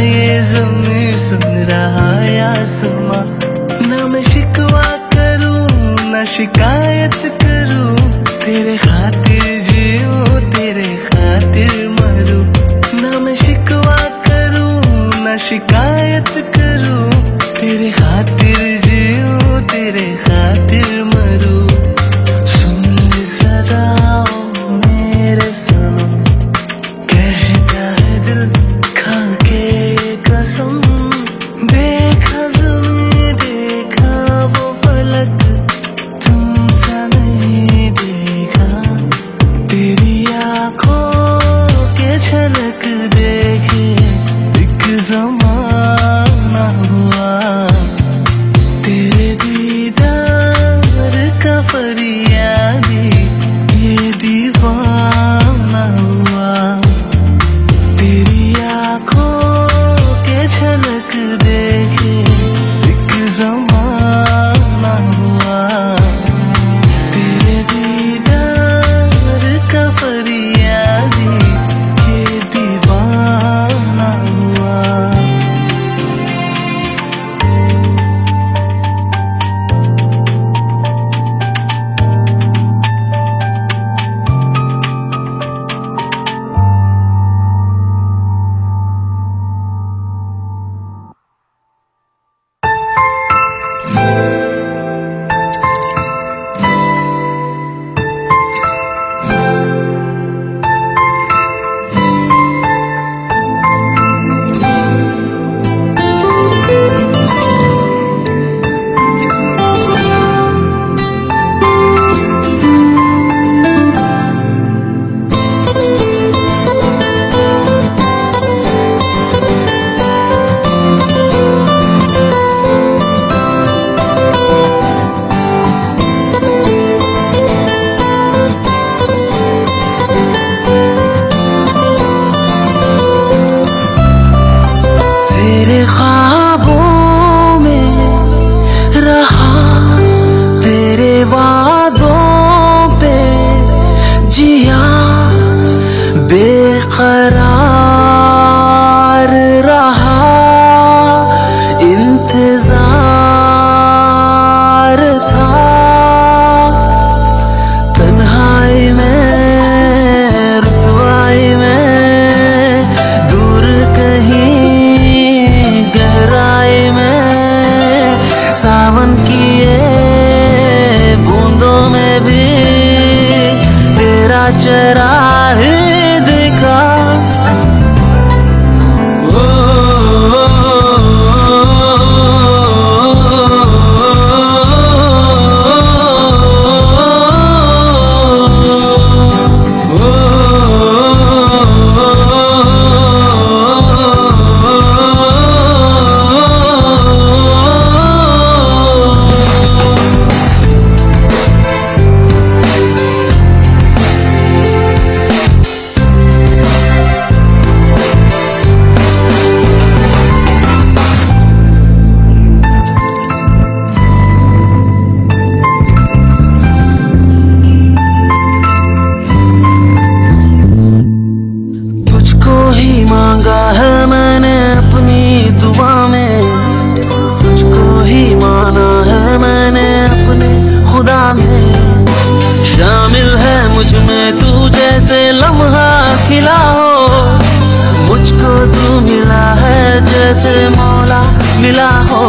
ये जमी सुन रहा आसमा ना मैं शिकवा करूँ, ना शिकायत करूँ। तेरे खातिर जीव, तेरे खातिर मरूं। ना मैं शिकवा करूँ, ना शिकायत करूँ। तेरे खातिर जीवो, तेरे खातिर चरा मुझमें तू जैसे लम्हा खिला हो। मुझको तू मिला है जैसे मौला मिला हो।